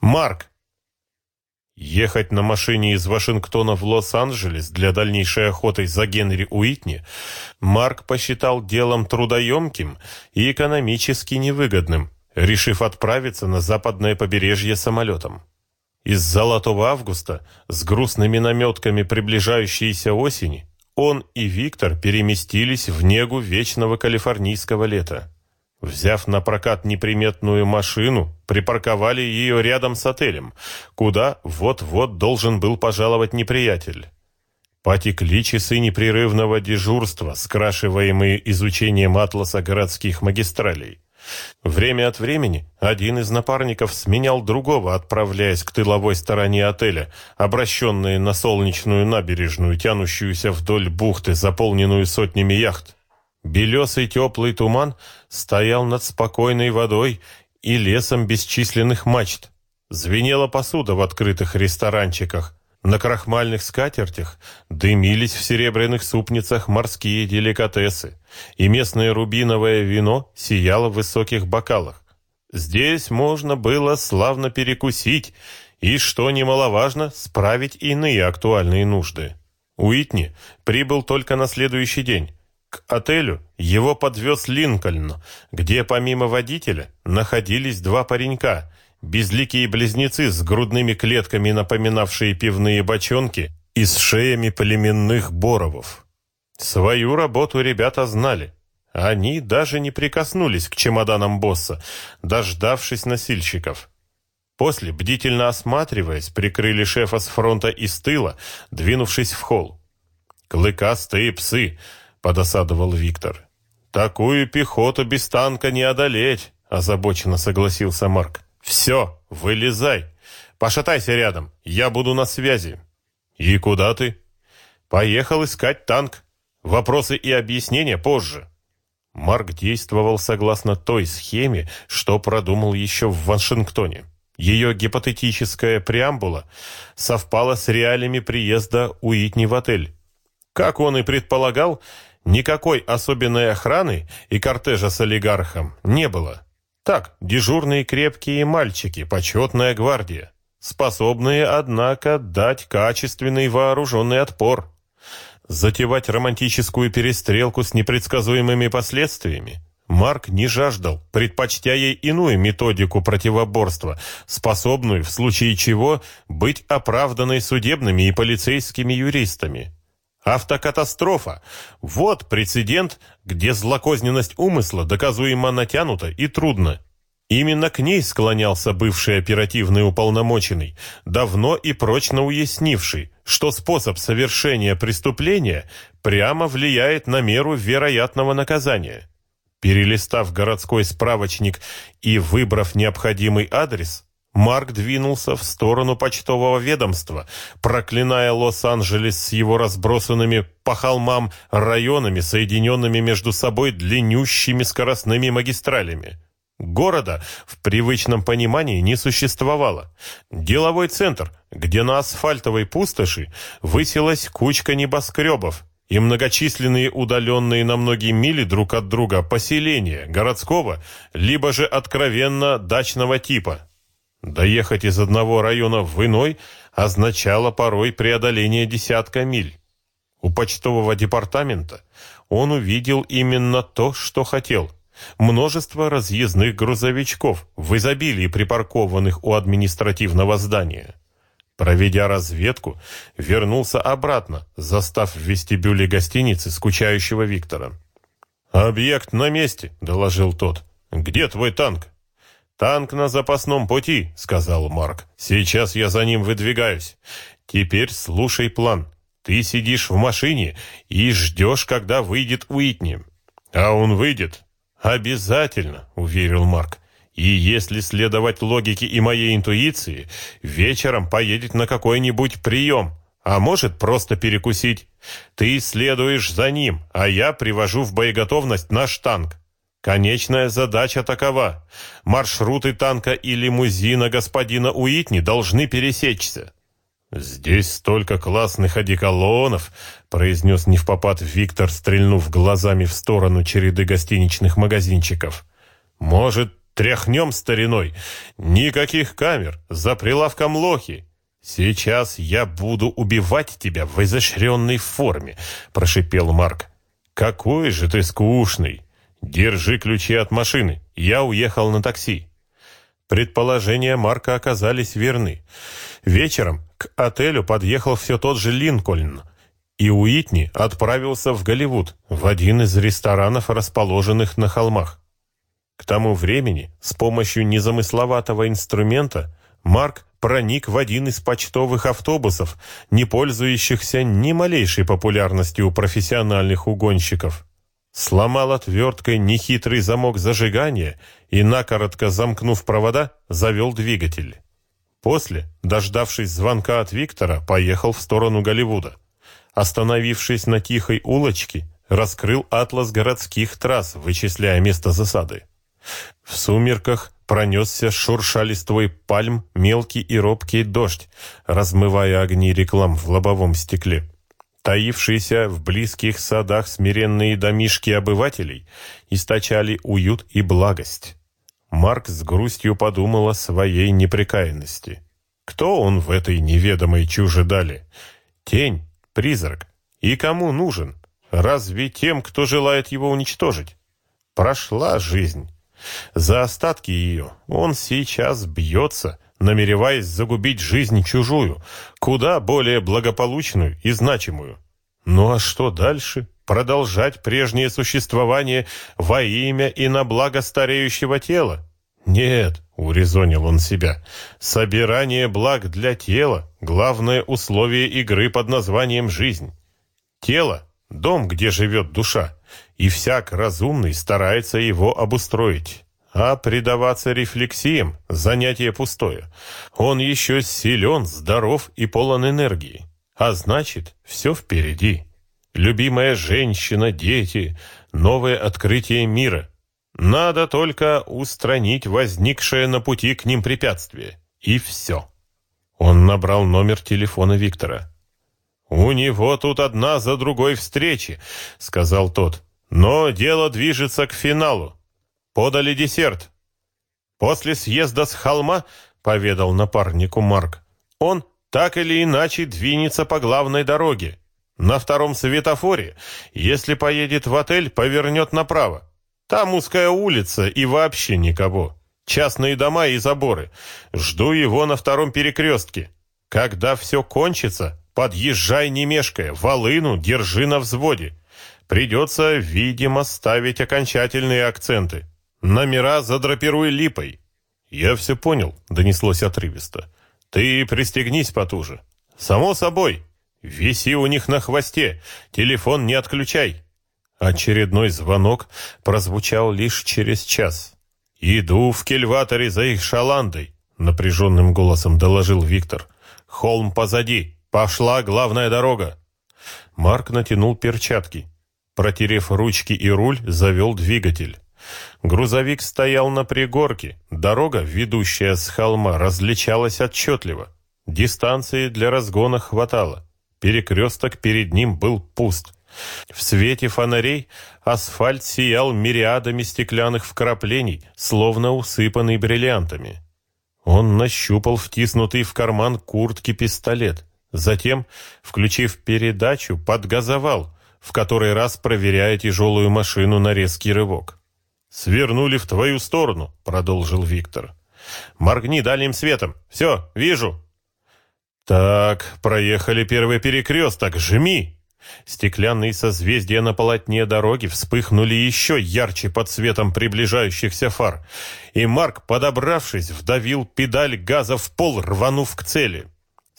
Марк!» Ехать на машине из Вашингтона в Лос-Анджелес для дальнейшей охоты за Генри Уитни Марк посчитал делом трудоемким и экономически невыгодным, решив отправиться на западное побережье самолетом. Из золотого августа с грустными наметками приближающейся осени он и Виктор переместились в негу вечного калифорнийского лета. Взяв на прокат неприметную машину, припарковали ее рядом с отелем, куда вот-вот должен был пожаловать неприятель. Потекли часы непрерывного дежурства, скрашиваемые изучением атласа городских магистралей. Время от времени один из напарников сменял другого, отправляясь к тыловой стороне отеля, обращенной на солнечную набережную, тянущуюся вдоль бухты, заполненную сотнями яхт. Белесый теплый туман стоял над спокойной водой и лесом бесчисленных мачт. Звенела посуда в открытых ресторанчиках, на крахмальных скатертях дымились в серебряных супницах морские деликатесы, и местное рубиновое вино сияло в высоких бокалах. Здесь можно было славно перекусить и, что немаловажно, справить иные актуальные нужды. Уитни прибыл только на следующий день. К отелю его подвез Линкольн, где помимо водителя находились два паренька – безликие близнецы с грудными клетками, напоминавшие пивные бочонки, и с шеями племенных боровов. Свою работу ребята знали. Они даже не прикоснулись к чемоданам босса, дождавшись носильщиков. После, бдительно осматриваясь, прикрыли шефа с фронта и с тыла, двинувшись в холл. «Клыкастые псы!» — подосадовал Виктор. «Такую пехоту без танка не одолеть!» — озабоченно согласился Марк. «Все, вылезай. Пошатайся рядом, я буду на связи». «И куда ты?» «Поехал искать танк. Вопросы и объяснения позже». Марк действовал согласно той схеме, что продумал еще в Вашингтоне. Ее гипотетическая преамбула совпала с реалиями приезда Уитни в отель. Как он и предполагал, никакой особенной охраны и кортежа с олигархом не было. Так, дежурные крепкие мальчики, почетная гвардия, способные, однако, дать качественный вооруженный отпор. Затевать романтическую перестрелку с непредсказуемыми последствиями Марк не жаждал, предпочтя ей иную методику противоборства, способную, в случае чего, быть оправданной судебными и полицейскими юристами. Автокатастрофа. Вот прецедент, где злокозненность умысла доказуемо натянута и трудно. Именно к ней склонялся бывший оперативный уполномоченный, давно и прочно уяснивший, что способ совершения преступления прямо влияет на меру вероятного наказания. Перелистав городской справочник и выбрав необходимый адрес, Марк двинулся в сторону почтового ведомства, проклиная Лос-Анджелес с его разбросанными по холмам районами, соединенными между собой длиннющими скоростными магистралями. Города в привычном понимании не существовало. Деловой центр, где на асфальтовой пустоши высилась кучка небоскребов и многочисленные удаленные на многие мили друг от друга поселения городского, либо же откровенно дачного типа. Доехать из одного района в иной означало порой преодоление десятка миль. У почтового департамента он увидел именно то, что хотел. Множество разъездных грузовичков, в изобилии припаркованных у административного здания. Проведя разведку, вернулся обратно, застав в вестибюле гостиницы скучающего Виктора. «Объект на месте», — доложил тот. «Где твой танк?» «Танк на запасном пути», — сказал Марк. «Сейчас я за ним выдвигаюсь. Теперь слушай план. Ты сидишь в машине и ждешь, когда выйдет Уитни. А он выйдет?» «Обязательно», — уверил Марк. «И если следовать логике и моей интуиции, вечером поедет на какой-нибудь прием, а может просто перекусить. Ты следуешь за ним, а я привожу в боеготовность наш танк. Конечная задача такова. Маршруты танка и лимузина господина Уитни должны пересечься. «Здесь столько классных одеколонов», — произнес невпопад Виктор, стрельнув глазами в сторону череды гостиничных магазинчиков. «Может, Тряхнем стариной. Никаких камер, за прилавком лохи. Сейчас я буду убивать тебя в изощренной форме, прошипел Марк. Какой же ты скучный. Держи ключи от машины. Я уехал на такси. Предположения Марка оказались верны. Вечером к отелю подъехал все тот же Линкольн, и Уитни отправился в Голливуд, в один из ресторанов, расположенных на холмах. К тому времени с помощью незамысловатого инструмента Марк проник в один из почтовых автобусов, не пользующихся ни малейшей популярностью у профессиональных угонщиков. Сломал отверткой нехитрый замок зажигания и, накоротко замкнув провода, завел двигатель. После, дождавшись звонка от Виктора, поехал в сторону Голливуда. Остановившись на тихой улочке, раскрыл атлас городских трасс, вычисляя место засады. В сумерках пронесся шурша листвой пальм, мелкий и робкий дождь, размывая огни реклам в лобовом стекле. Таившиеся в близких садах смиренные домишки обывателей источали уют и благость. Марк с грустью подумал о своей непрекаянности. Кто он в этой неведомой чужедали? Тень, призрак. И кому нужен? Разве тем, кто желает его уничтожить? Прошла жизнь. За остатки ее он сейчас бьется, намереваясь загубить жизнь чужую, куда более благополучную и значимую. Ну а что дальше? Продолжать прежнее существование во имя и на благо стареющего тела? Нет, урезонил он себя. Собирание благ для тела — главное условие игры под названием «жизнь». Тело — дом, где живет душа, и всяк разумный старается его обустроить. А предаваться рефлексиям – занятие пустое. Он еще силен, здоров и полон энергии. А значит, все впереди. Любимая женщина, дети, новое открытие мира. Надо только устранить возникшее на пути к ним препятствие. И все. Он набрал номер телефона Виктора. «У него тут одна за другой встречи», — сказал тот. Но дело движется к финалу. Подали десерт. После съезда с холма, поведал напарнику Марк, он так или иначе двинется по главной дороге. На втором светофоре, если поедет в отель, повернет направо. Там узкая улица и вообще никого. Частные дома и заборы. Жду его на втором перекрестке. Когда все кончится, подъезжай не мешкая, волыну держи на взводе. Придется, видимо, ставить окончательные акценты. Номера задрапируй липой. Я все понял, донеслось отрывисто. Ты пристегнись потуже. Само собой. Виси у них на хвосте. Телефон не отключай. Очередной звонок прозвучал лишь через час. «Иду в кельваторе за их шаландой», — напряженным голосом доложил Виктор. «Холм позади. Пошла главная дорога». Марк натянул перчатки. Протерев ручки и руль, завел двигатель. Грузовик стоял на пригорке. Дорога, ведущая с холма, различалась отчетливо. Дистанции для разгона хватало. Перекресток перед ним был пуст. В свете фонарей асфальт сиял мириадами стеклянных вкраплений, словно усыпанный бриллиантами. Он нащупал втиснутый в карман куртки пистолет. Затем, включив передачу, подгазовал, в который раз проверяя тяжелую машину на резкий рывок. «Свернули в твою сторону», — продолжил Виктор. «Моргни дальним светом. Все, вижу». «Так, проехали первый перекресток. Жми!» Стеклянные созвездия на полотне дороги вспыхнули еще ярче под светом приближающихся фар, и Марк, подобравшись, вдавил педаль газа в пол, рванув к цели.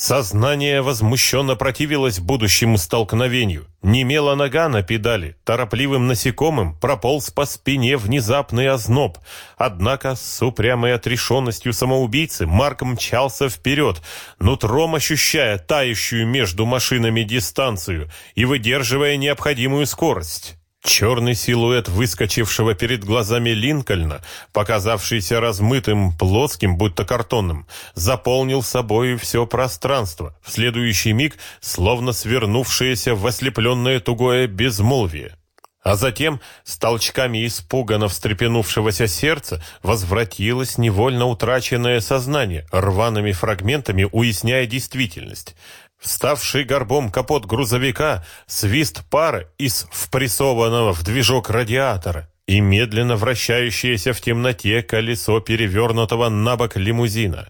Сознание возмущенно противилось будущему столкновению. Немела нога на педали, торопливым насекомым прополз по спине внезапный озноб. Однако с упрямой отрешенностью самоубийцы Марк мчался вперед, нутром ощущая тающую между машинами дистанцию и выдерживая необходимую скорость. Черный силуэт выскочившего перед глазами Линкольна, показавшийся размытым, плоским, будто картонным, заполнил собою все пространство, в следующий миг словно свернувшееся в ослепленное тугое безмолвие. а затем с толчками испуганно встрепенувшегося сердца возвратилось невольно утраченное сознание, рваными фрагментами уясняя действительность. Вставший горбом капот грузовика, свист пара из впрессованного в движок радиатора и медленно вращающееся в темноте колесо перевернутого на бок лимузина.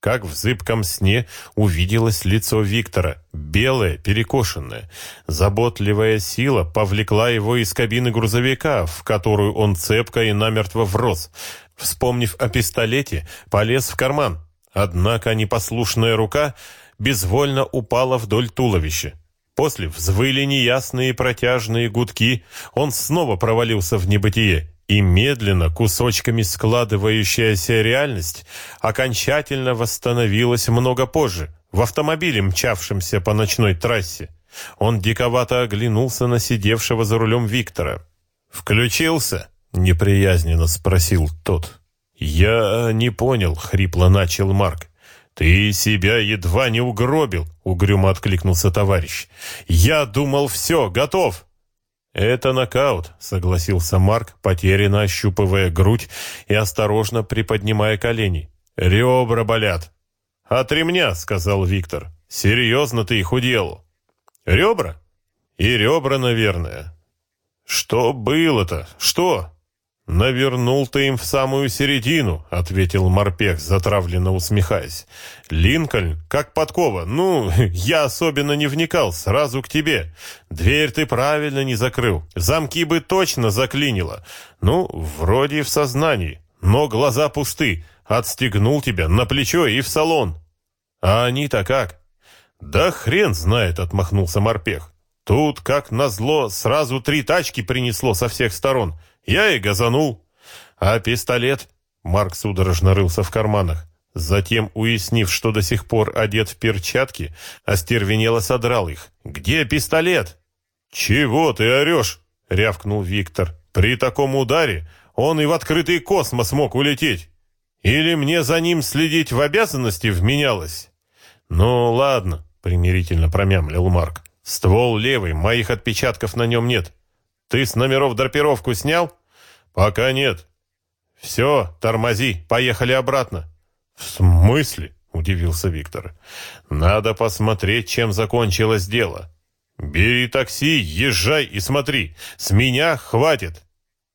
Как в зыбком сне увиделось лицо Виктора, белое, перекошенное. Заботливая сила повлекла его из кабины грузовика, в которую он цепко и намертво врос. Вспомнив о пистолете, полез в карман. Однако непослушная рука безвольно упала вдоль туловища. После взвыли неясные протяжные гудки, он снова провалился в небытие, и медленно, кусочками складывающаяся реальность окончательно восстановилась много позже, в автомобиле, мчавшемся по ночной трассе. Он диковато оглянулся на сидевшего за рулем Виктора. «Включился?» — неприязненно спросил тот. «Я не понял», — хрипло начал Марк. «Ты себя едва не угробил», — угрюмо откликнулся товарищ. «Я думал, все, готов». «Это нокаут», — согласился Марк, потерянно ощупывая грудь и осторожно приподнимая колени. «Ребра болят». «От ремня», — сказал Виктор. «Серьезно ты их уделал?» «Ребра?» «И ребра, наверное». «Что было-то? Что?» «Навернул ты им в самую середину», — ответил морпех, затравленно усмехаясь. «Линкольн, как подкова. Ну, я особенно не вникал, сразу к тебе. Дверь ты правильно не закрыл. Замки бы точно заклинило. Ну, вроде в сознании, но глаза пусты. Отстегнул тебя на плечо и в салон». «А они-то как?» «Да хрен знает», — отмахнулся морпех. «Тут, как назло, сразу три тачки принесло со всех сторон». Я и газанул. А пистолет? Марк судорожно рылся в карманах. Затем, уяснив, что до сих пор одет в перчатки, остервенело содрал их. «Где пистолет?» «Чего ты орешь?» — рявкнул Виктор. «При таком ударе он и в открытый космос мог улететь. Или мне за ним следить в обязанности вменялось?» «Ну, ладно», — примирительно промямлил Марк. «Ствол левый, моих отпечатков на нем нет. Ты с номеров драпировку снял? Пока нет. Все, тормози, поехали обратно. В смысле? Удивился Виктор. Надо посмотреть, чем закончилось дело. Бери такси, езжай и смотри. С меня хватит.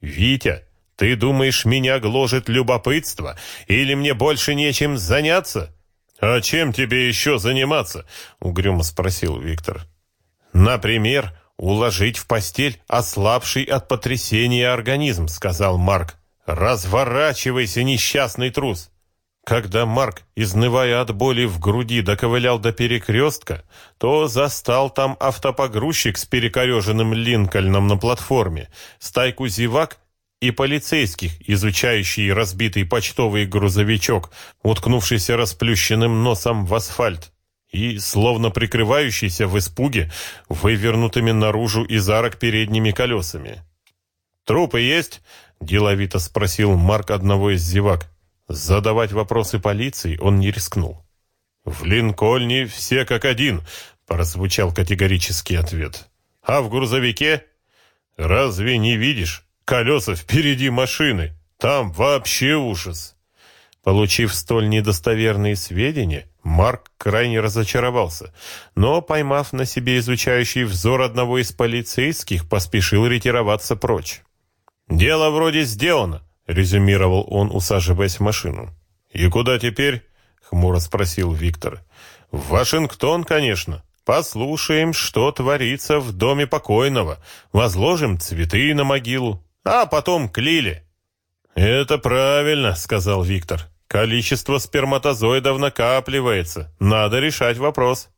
Витя, ты думаешь, меня гложет любопытство? Или мне больше нечем заняться? А чем тебе еще заниматься? Угрюмо спросил Виктор. Например, «Уложить в постель ослабший от потрясения организм», — сказал Марк. «Разворачивайся, несчастный трус!» Когда Марк, изнывая от боли в груди, доковылял до перекрестка, то застал там автопогрузчик с перекореженным Линкольном на платформе, стайку зевак и полицейских, изучающий разбитый почтовый грузовичок, уткнувшийся расплющенным носом в асфальт и, словно прикрывающийся в испуге, вывернутыми наружу из арок передними колесами. «Трупы есть?» – деловито спросил Марк одного из зевак. Задавать вопросы полиции он не рискнул. «В Линкольне все как один», – прозвучал категорический ответ. «А в грузовике? Разве не видишь? Колеса впереди машины. Там вообще ужас». Получив столь недостоверные сведения, Марк крайне разочаровался, но, поймав на себе изучающий взор одного из полицейских, поспешил ретироваться прочь. «Дело вроде сделано», — резюмировал он, усаживаясь в машину. «И куда теперь?» — хмуро спросил Виктор. «В Вашингтон, конечно. Послушаем, что творится в доме покойного. Возложим цветы на могилу, а потом к Лиле». «Это правильно», — сказал Виктор. Количество сперматозоидов накапливается. Надо решать вопрос.